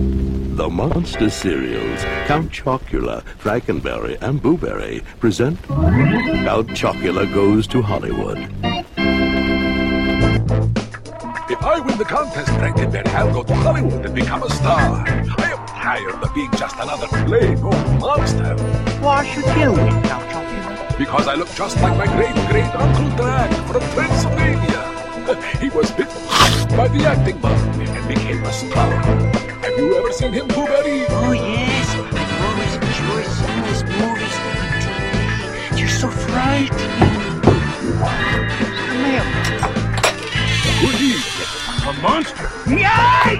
The Monster Cereals, Count Chocula, Frankenberry, and Boo Berry present Count Chocula Goes to Hollywood. If I win the contest, Frankenberry, I'll go to Hollywood and become a star. I am tired of being just another plain old monster. Why should you win, Count Chocula? Because I look just like my great-great Uncle Drac from Transylvania. He was bitten by the acting bug and became a star. Have you ever seen him, Boo Berry? Oh, yes. I've always enjoyed seeing his movies on TV. You're so frightening. Here. Who? A monster. Yay!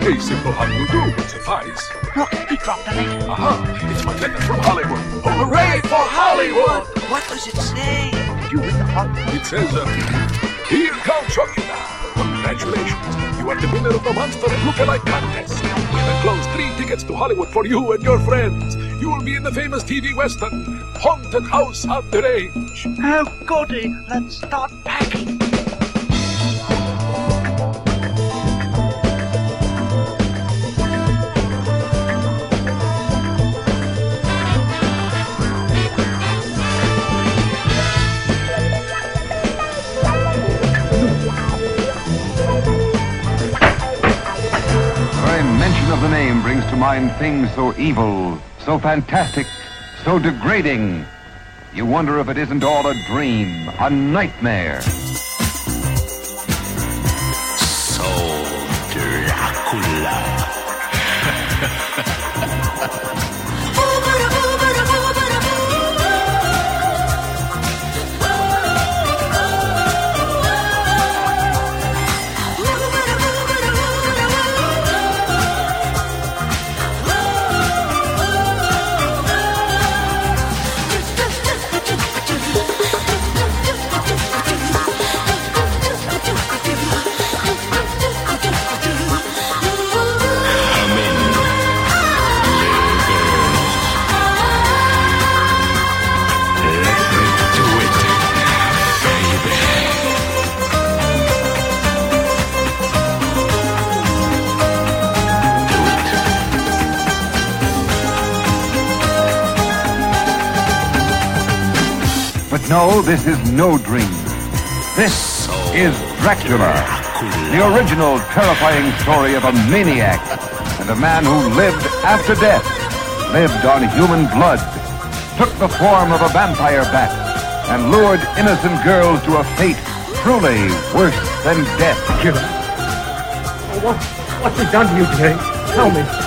A simple how you do would suffice. Look, he dropped a letter. Aha! It's my letter from Hollywood. Hooray for Hollywood! What does it say? You win the? It says, uh, Here Count Chocula. Congratulations. You are the winner of the Monster Lookalike contest. We have enclosed three tickets to Hollywood for you and your friends. You will be in the famous TV Western, Haunted House of the Range. Oh, goody. Let's start packing. Name brings to mind things so evil, so fantastic, so degrading. You wonder if it isn't all a dream, a nightmare. So Dracula. No, this is no dream. This is Dracula, the original terrifying story of a maniac and a man who lived after death, lived on human blood, took the form of a vampire bat, and lured innocent girls to a fate truly worse than death. Killer. What, what's he done to you, Jay? Tell me.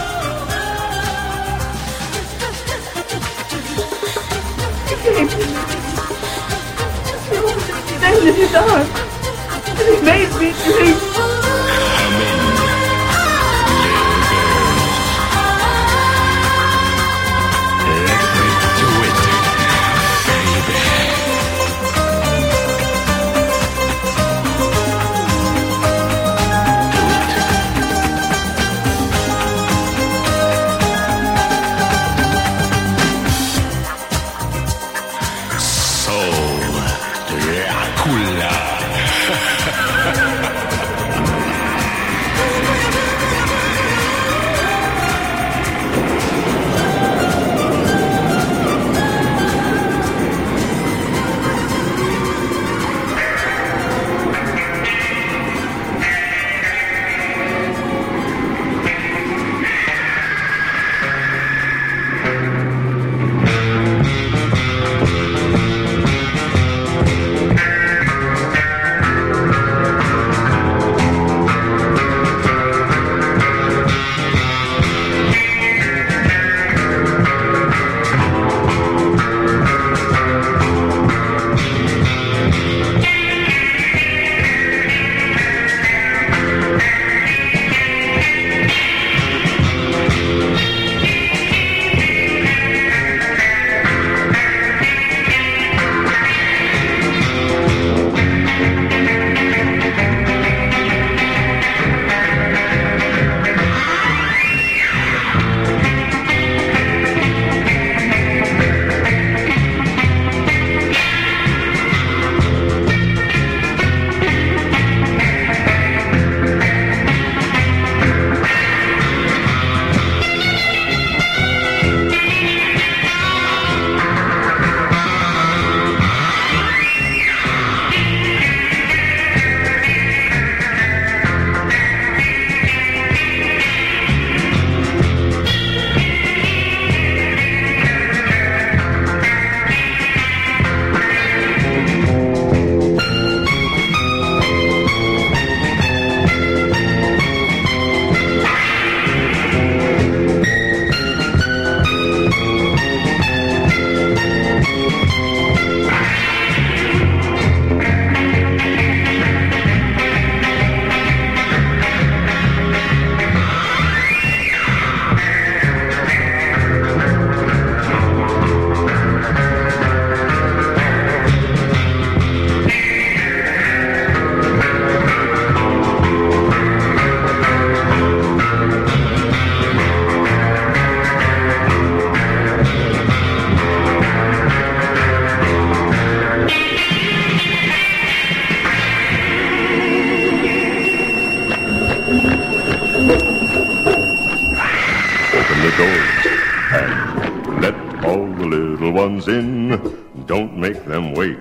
Ones in. Don't make them wait.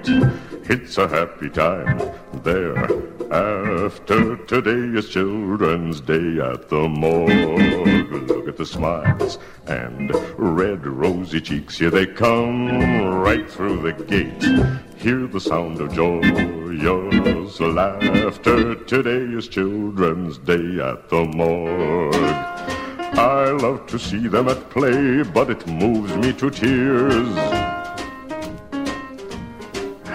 It's a happy time there. After today is Children's Day at the morgue. Look at the smiles and red rosy cheeks. Here they come right through the gate. Hear the sound of joyous laughter. Today is Children's Day at the morgue. I love to see them at play, but it moves me to tears.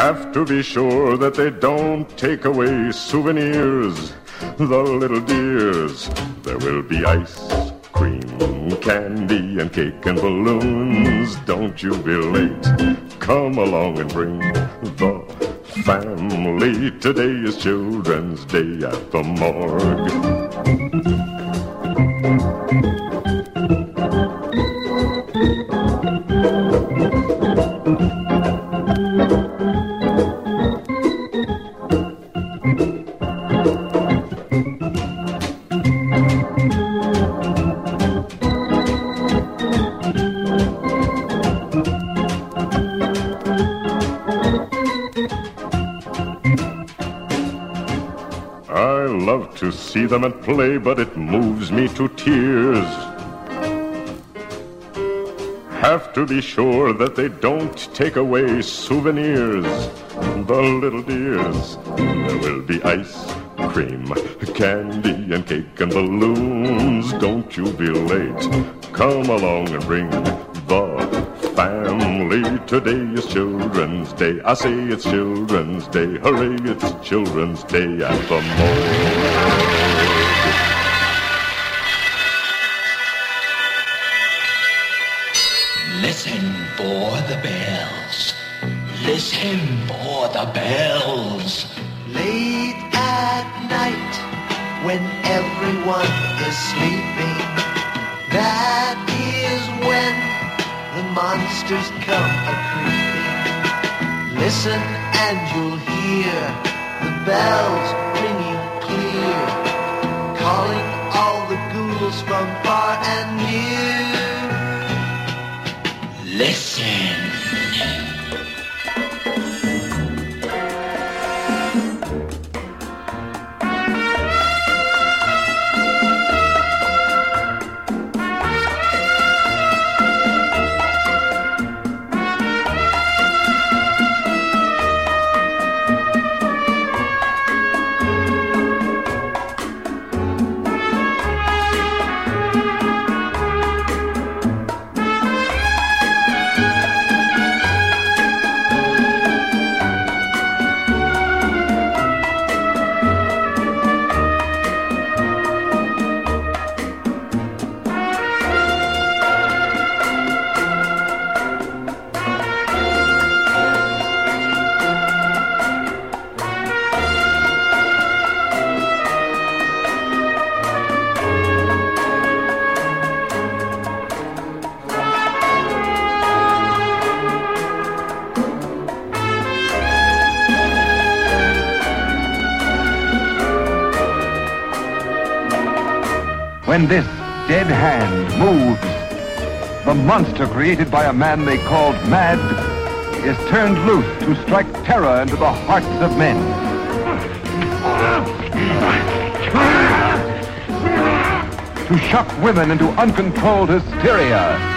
Have to be sure that they don't take away souvenirs. The little dears, there will be ice cream, candy, and cake and balloons. Don't you be late. Come along and bring the family. Today is Children's Day at the morgue. See them at play, but it moves me to tears. Have to be sure that they don't take away souvenirs. The little dears, there will be ice cream, candy, and cake and balloons. Don't you be late. Come along and bring the family. Today is Children's Day. I say it's Children's Day. Hooray, it's Children's Day at the morgue. For the bells. Listen for the bells. Late at night, when everyone is sleeping, that is when the monsters come a creeping. Listen and you'll hear the bells ringing clear, calling all the ghouls from far and near. Listen. Monster created by a man they called Mad is turned loose to strike terror into the hearts of men. To shock women into uncontrolled hysteria.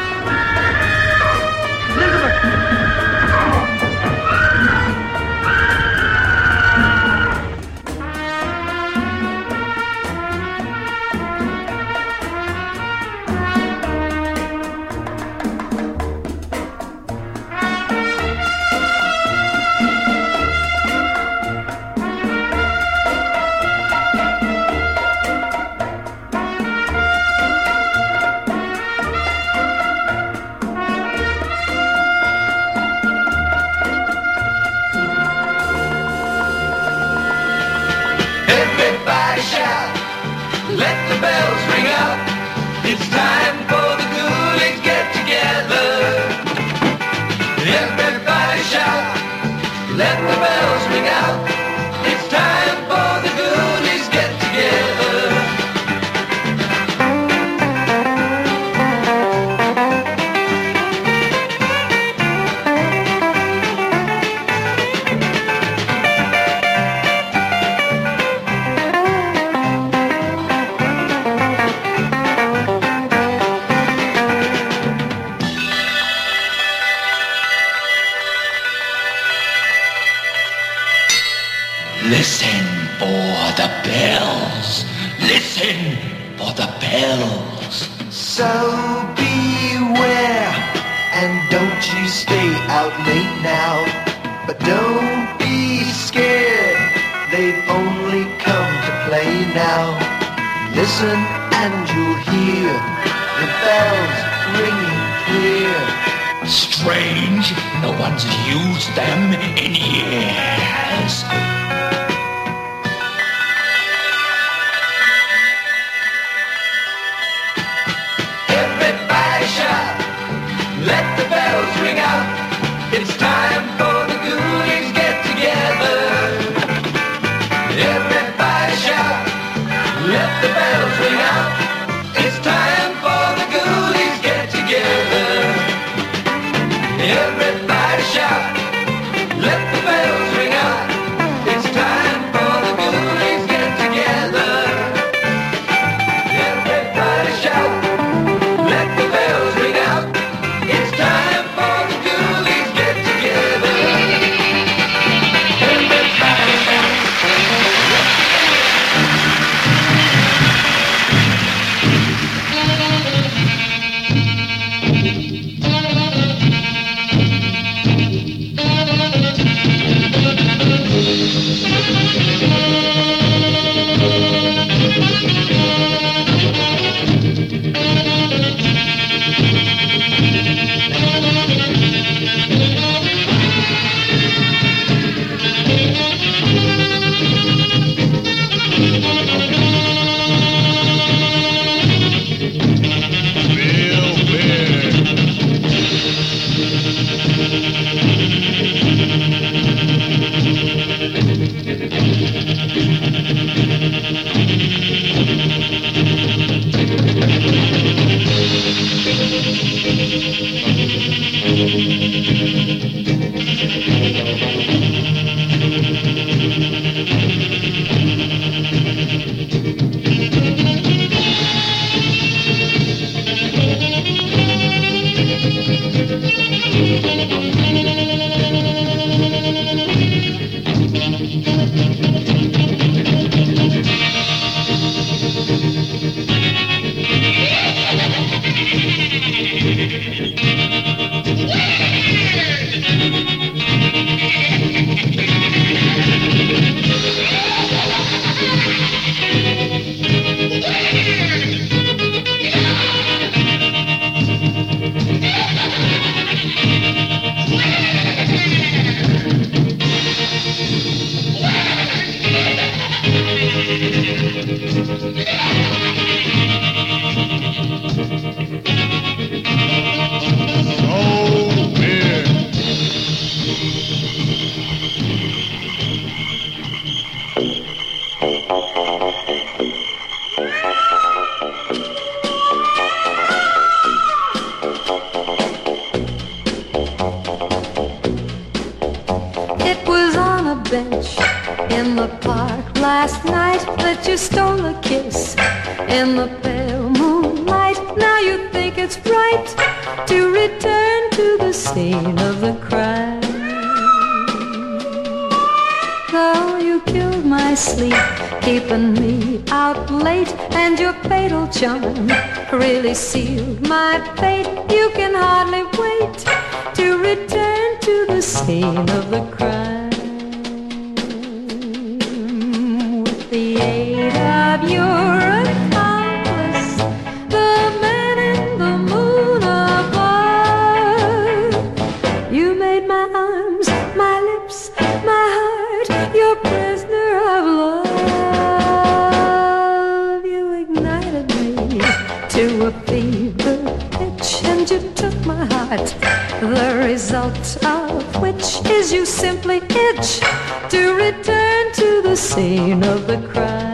The result of which is you simply itch to return to the scene of the crime.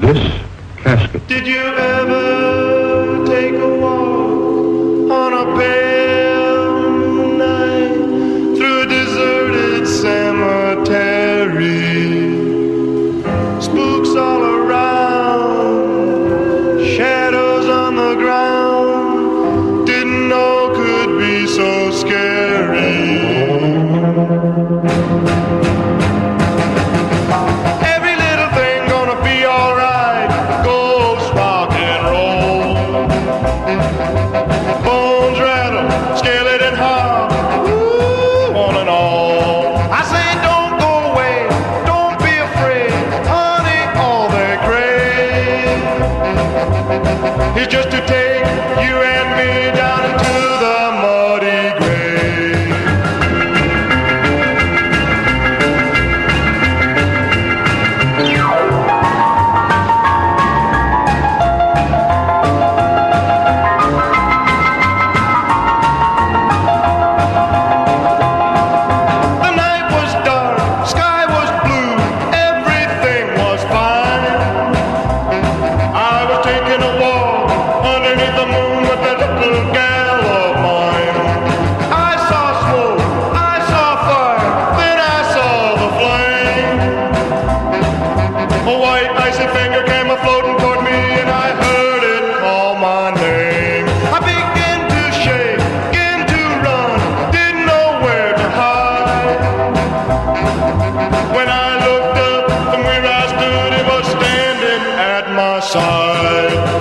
This casket. Did you ever side.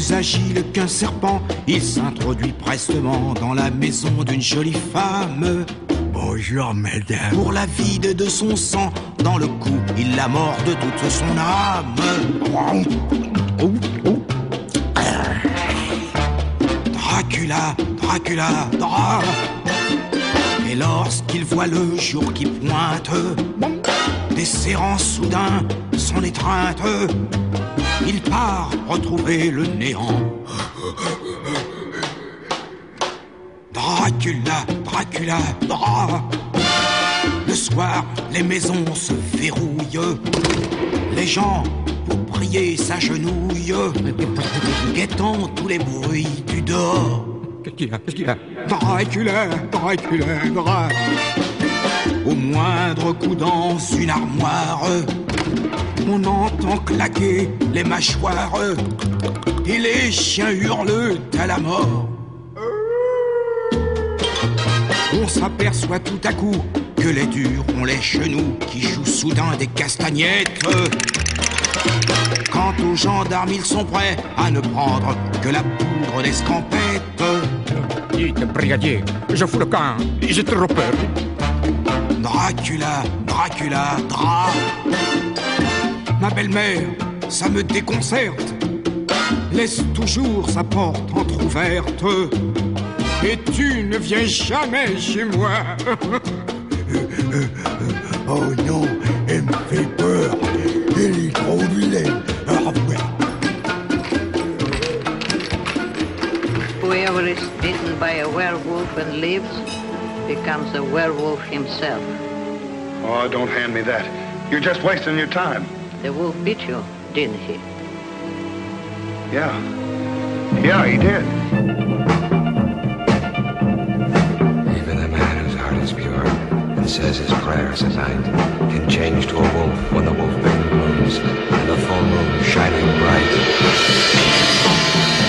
Plus agile qu'un serpent, il s'introduit prestement dans la maison d'une jolie femme. Bonjour, madame. Pour la vide de son sang, dans le cou, il la mord de toute son âme. Dracula, Dracula, Dra. Et lorsqu'il voit le jour qui pointe, desserrant soudain son étreinte, il part retrouver le néant. Dracula, Dracula, Dra. Le soir, les maisons se verrouillent. Les gens, pour prier, s'agenouillent. Guettant tous les bruits du dehors. Qu'est-ce qu'il y a? Qu'est-ce qu'il y a? Dracula, Dracula, Dra. Au moindre coup dans une armoire, on entend claquer les mâchoires et les chiens hurlent à la mort. On s'aperçoit tout à coup que les durs ont les genoux qui jouent soudain des castagnettes. Quant aux gendarmes, ils sont prêts à ne prendre que la poudre d'escampette. Dites, brigadier, je fous le camp. J'ai trop peur. Dracula, Dracula, Dra. Ma belle-mère, ça me déconcerte. Laisse toujours sa porte entr'ouverte. Et tu ne viens jamais chez moi. oh non, elle me fait peur. Elle est trop vilaine. Ah. Whoever is bitten by a werewolf and lives becomes a werewolf himself. Oh, don't hand me that. You're just wasting your time. The wolf bit you, didn't he? Yeah. Yeah, he did. Even the man whose heart is pure and says his prayers at night can change to a wolf when the wolf bane moves and the full moon shining bright.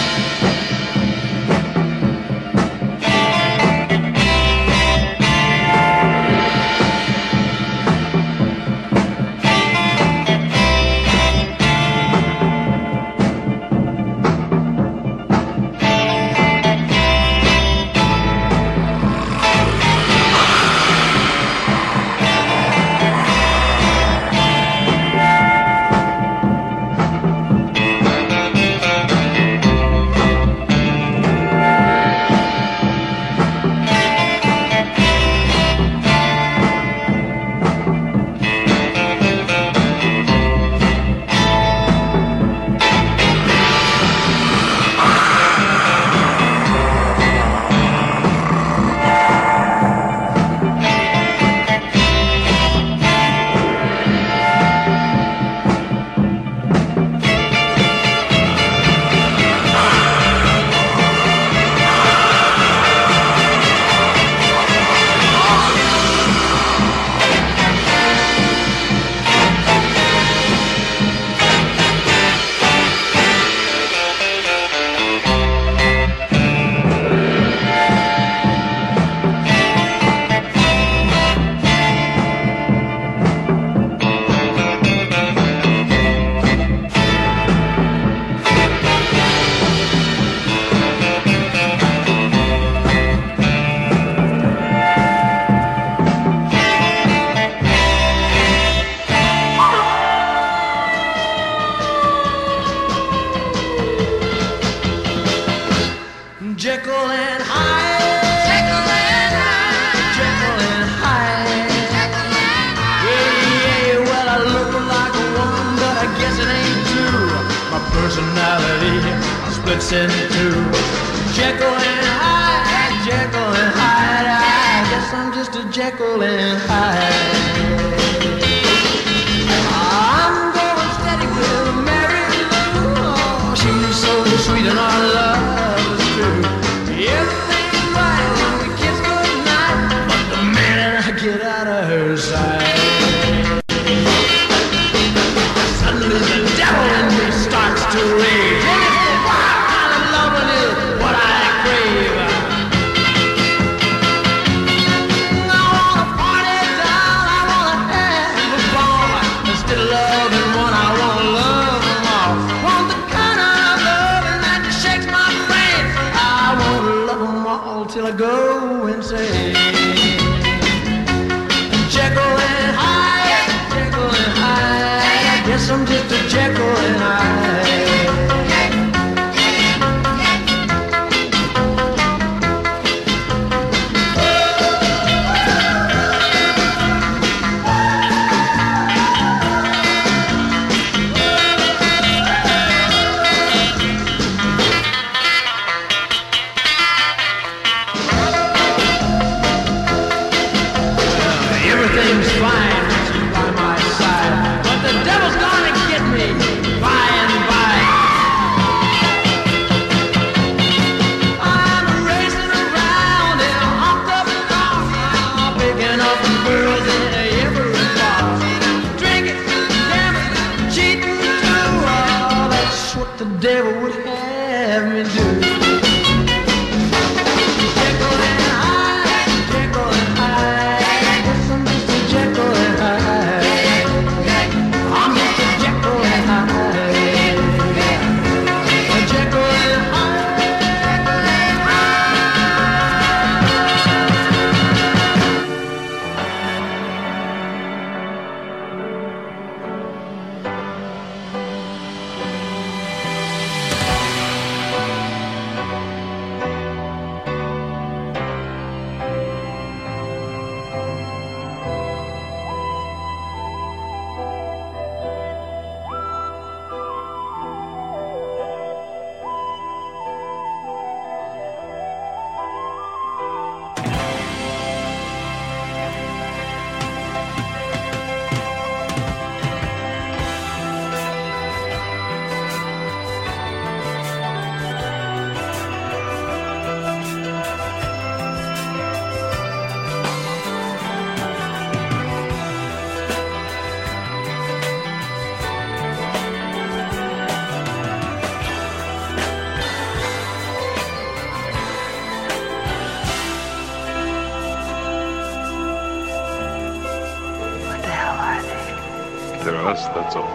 Us, that's all.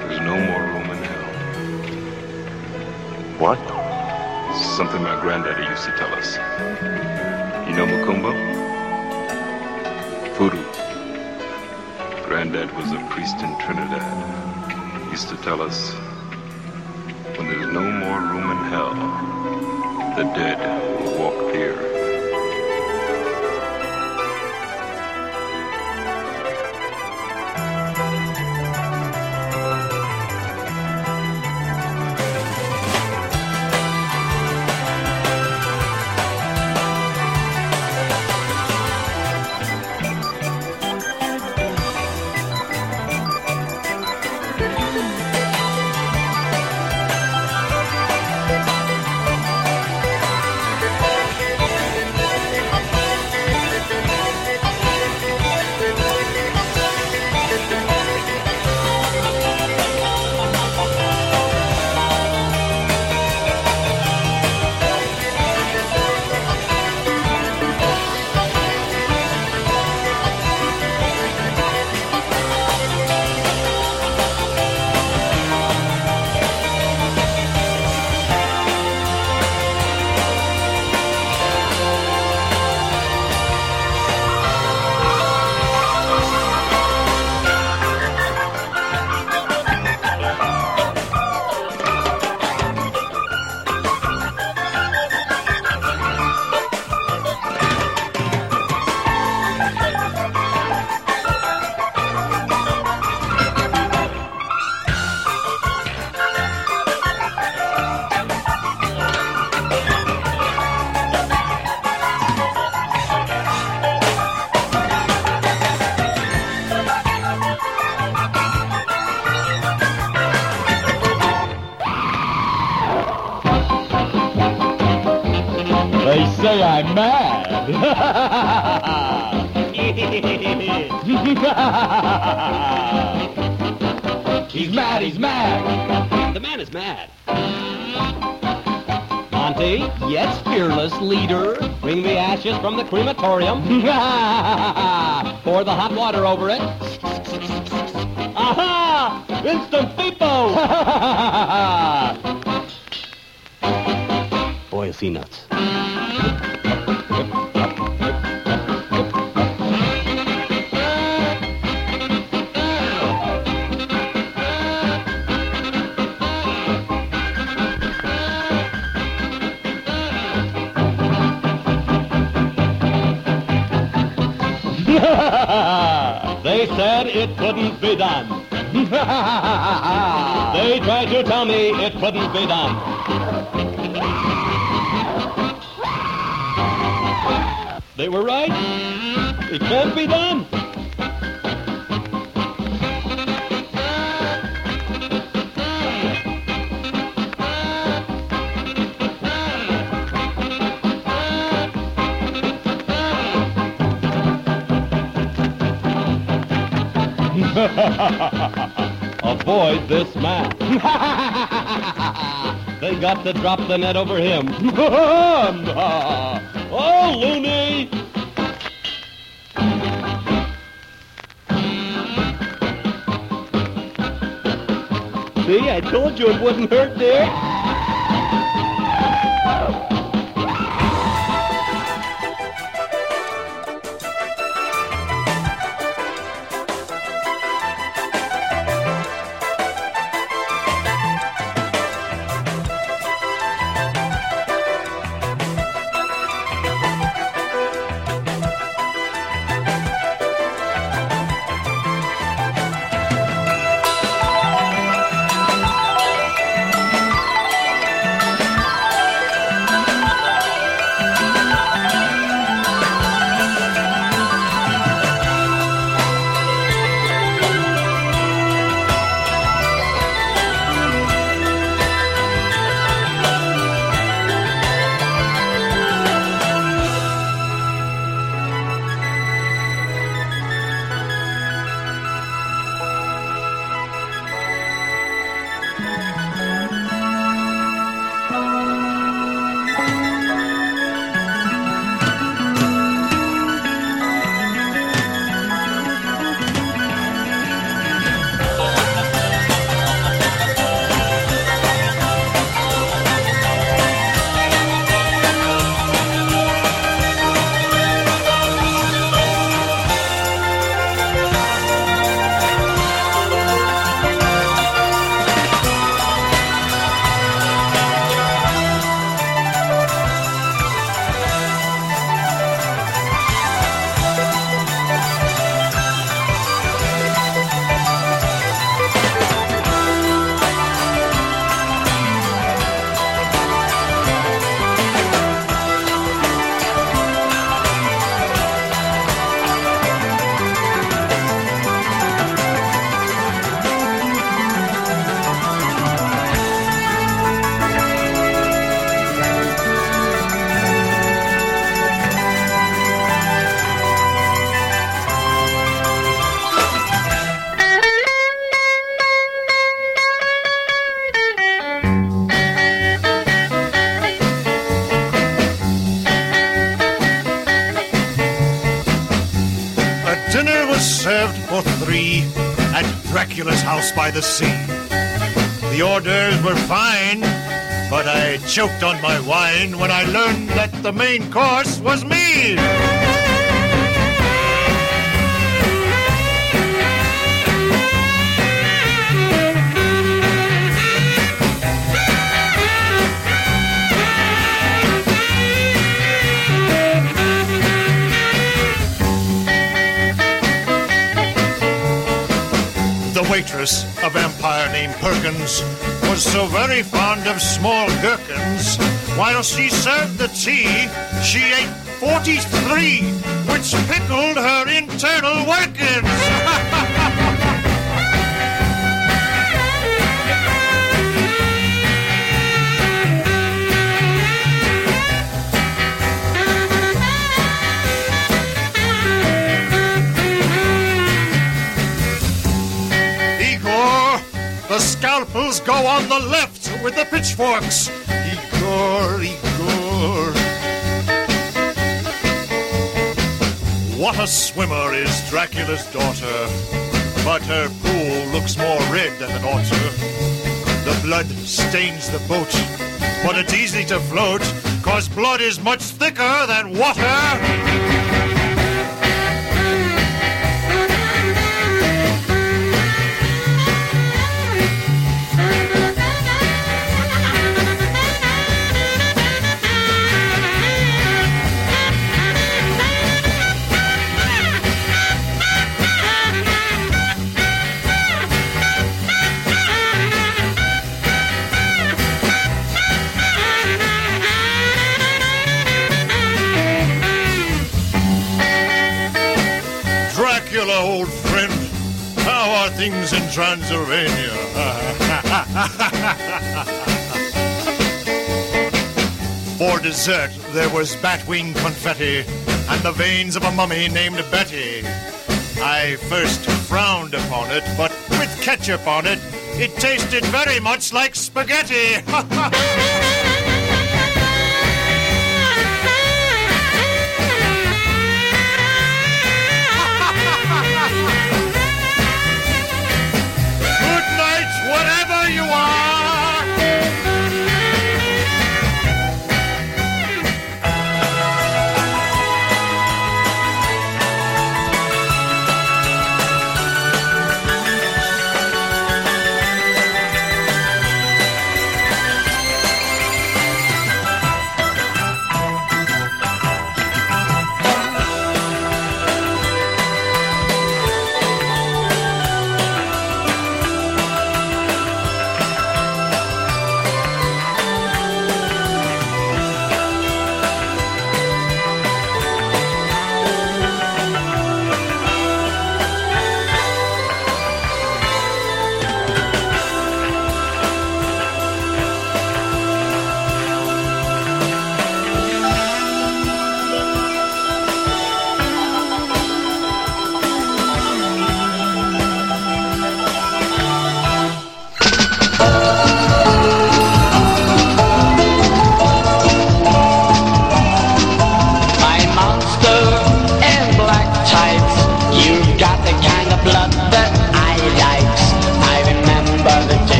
There's no more room in hell. What? Something my granddaddy used to tell us. You know Macumba? Voodoo. Granddad was a priest in Trinidad. He used to tell us when there's no more room in hell, the dead from the crematorium. Pour the hot water over it. Aha! Instant FIFO! Boy, is he nuts. Be done. they tried to tell me it couldn't be done. They were right. It can't be done. Avoid this man. they got to drop the net over him. oh, loony! See, I told you it wouldn't hurt, dear. The sea. The orders were fine, but I choked on my wine when I learned that the main course was me. Waitress, a vampire named Perkins, was so very fond of small gherkins. While she served the tea, she ate 43, which pickled her internal workings. the scalpels go on the left with the pitchforks. Igor, Igor. What a swimmer is Dracula's daughter, but her pool looks more red than ought to. The blood stains the boat, but it's easy to float, cause blood is much thicker than water. Transylvania. For dessert, there was batwing confetti and the veins of a mummy named Betty. I first frowned upon it, but with ketchup on it, it tasted very much like spaghetti.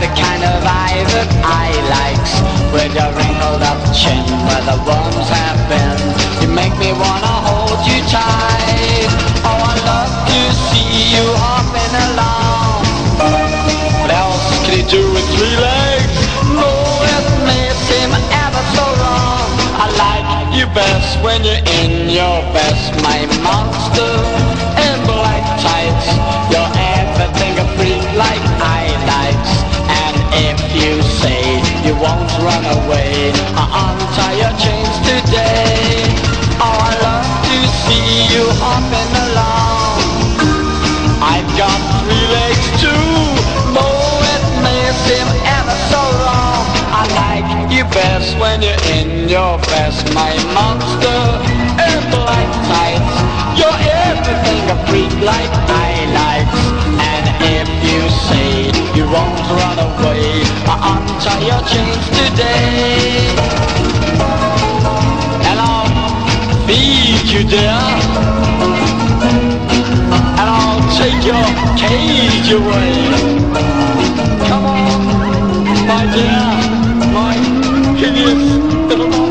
the kind of eye that I likes. With your wrinkled up chin where the worms have been. You make me wanna hold you tight. Oh, I love to see you hopping along. What else can he do with three legs? No, it may seem ever so wrong. I like you best when you're in your best, my monster in black you say you won't run away, I'll untie your chains today. Oh, I love to see you hopping along. I've got three legs too. Though it may seem ever so long. I like you best when you're in your best, my monster in black tights. You're everything a freak like I like. And if you say won't run away, I'll untie your chains today. And I'll feed you, dear and I'll take your cage away. Come on, my dear, my hideous little monster.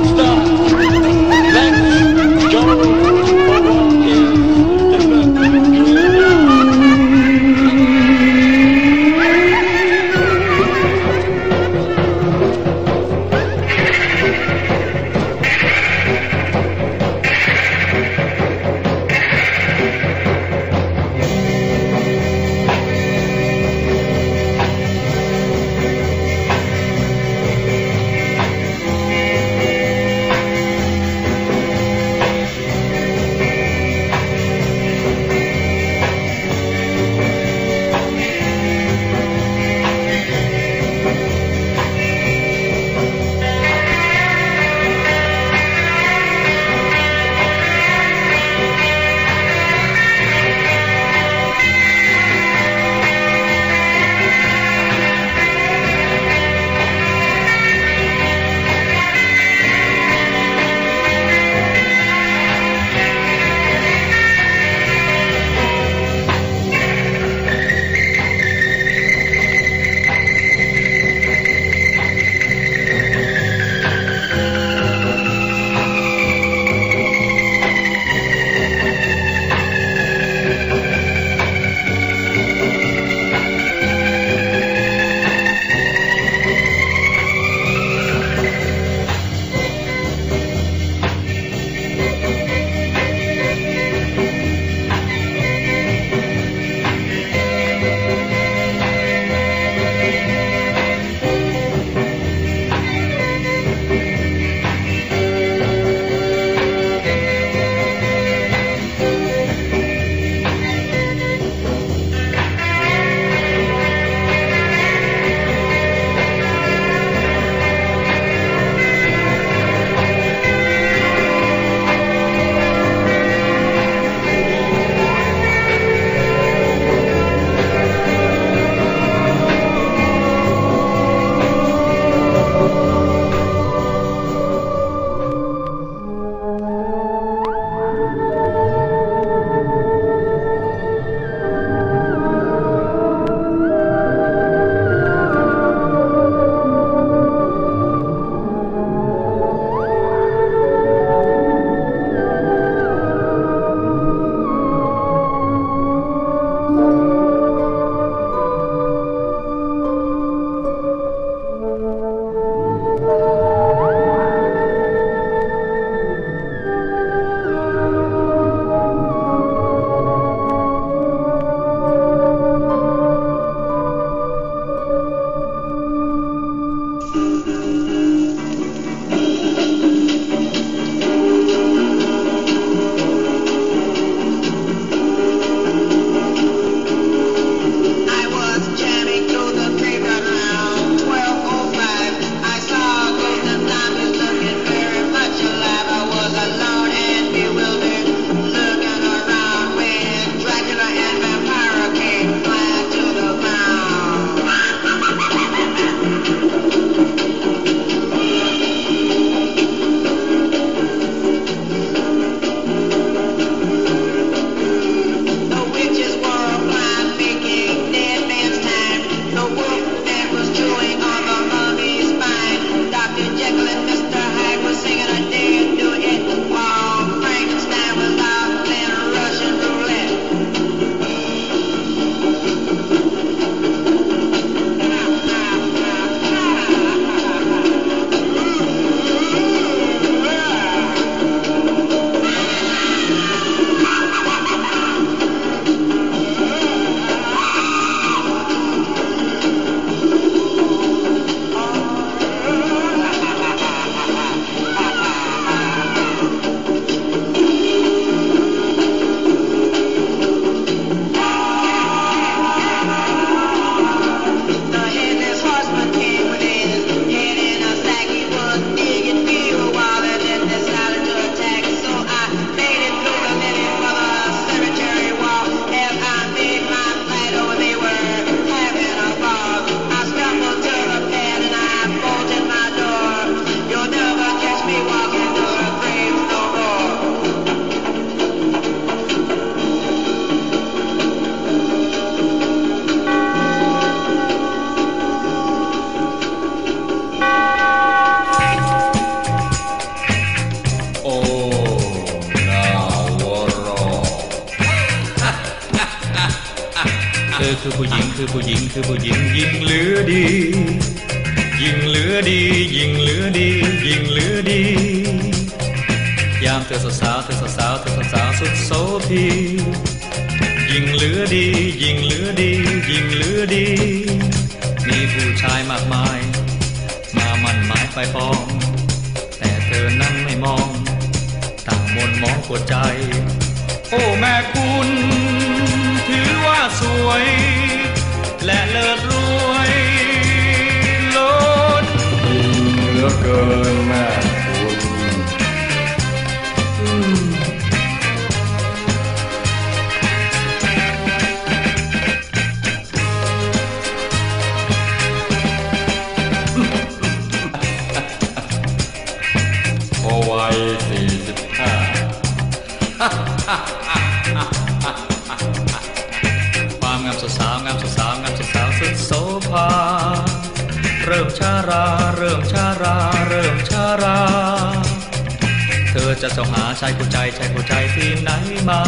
จะส่องหาชายผู้ใจชายผู้ใจที่ไหนมา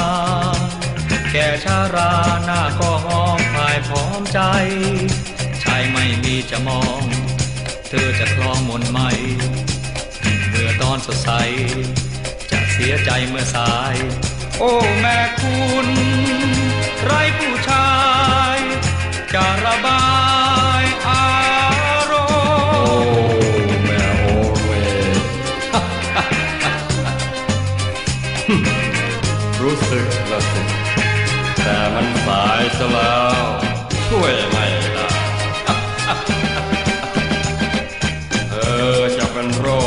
แก่ชาราหน้าก็หอมพายพร้อมใจ ชายไม่มีจะมอง เธอจะคลองมนไหมเมื่อตอนสดใส จะเสียใจเมื่อสาย โอ้แม่คุณ ไรผู้ชาย จะระบาย ซะแล้วช่วยไม่ได้เธอจะเป็นโรค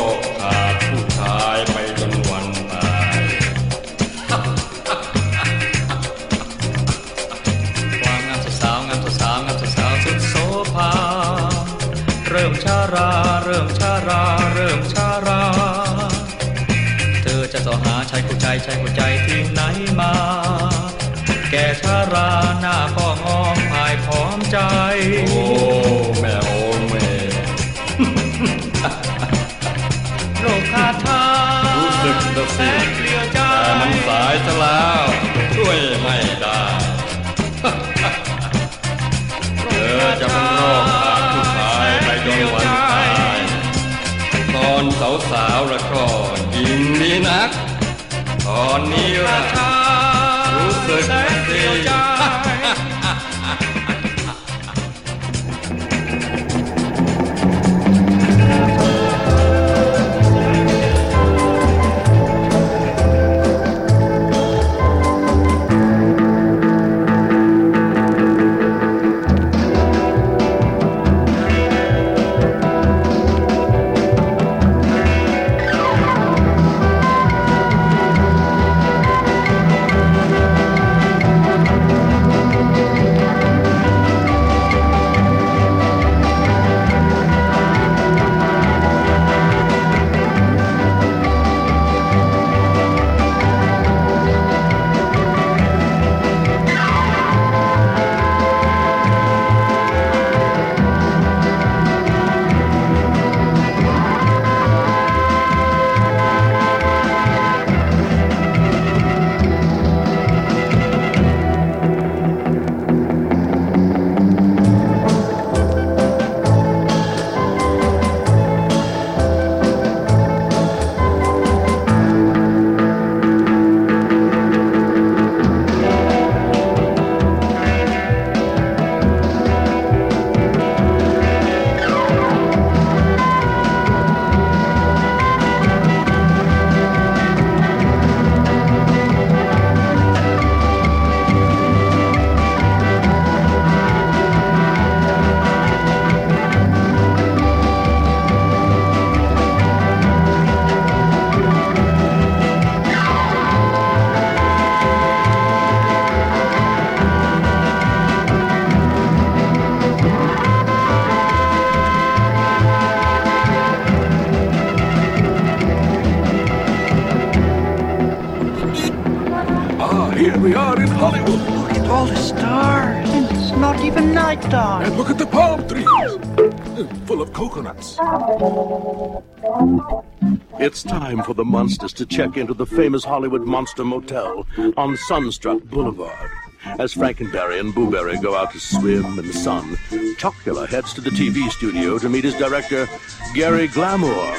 It's time for the monsters to check into the famous Hollywood Monster Motel on Sunstruck Boulevard. As Franken Berry and Boo Berry go out to swim in the sun, Chocula heads to the TV studio to meet his director, Gary Glamour.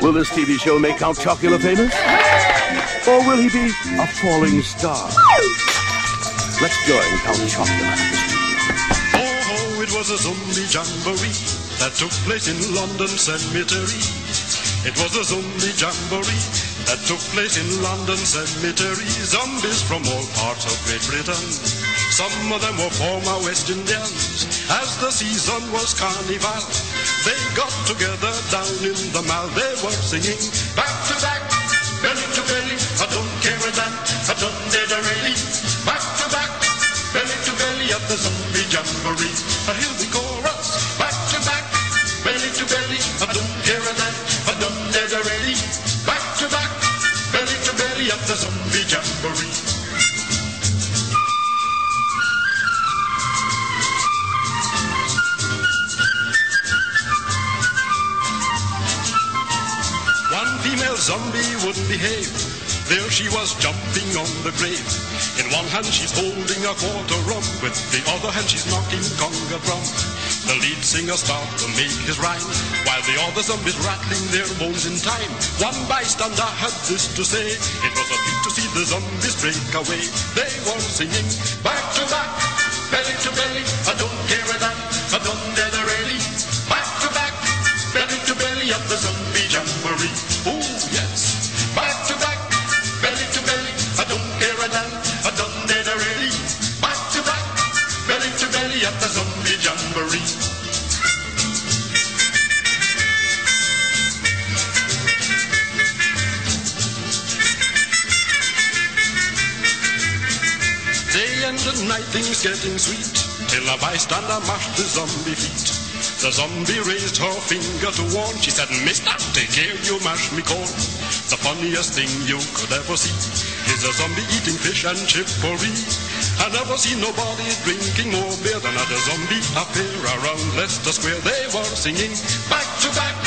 Will this TV show make Count Chocula famous? Or will he be a falling star? Let's join Count Chocula. Oh, oh, it was a zombie jamboree that took place in London Cemetery. It was a zombie jamboree that took place in London Cemetery. Zombies from all parts of Great Britain. Some of them were former West Indians. As the season was carnival, they got together down in the mall. They were singing back to back, female zombie wouldn't behave. There she was jumping on the grave. In one hand she's holding a quarter rum. With the other hand she's knocking conga drum. The lead singer starts to make his rhyme. While the other zombies rattling their bones in time. One bystander had this to say. It was a treat to see the zombies break away. They were singing back to back, belly to belly. Night getting sweet. Till a bystander mashed the zombie feet. The zombie raised her finger to warn. She said, mister, take care you mash me corn. The funniest thing you could ever see Is a zombie eating fish and chippery I never seen nobody drinking more beer Than at a zombie affair around Leicester Square. They were singing back to back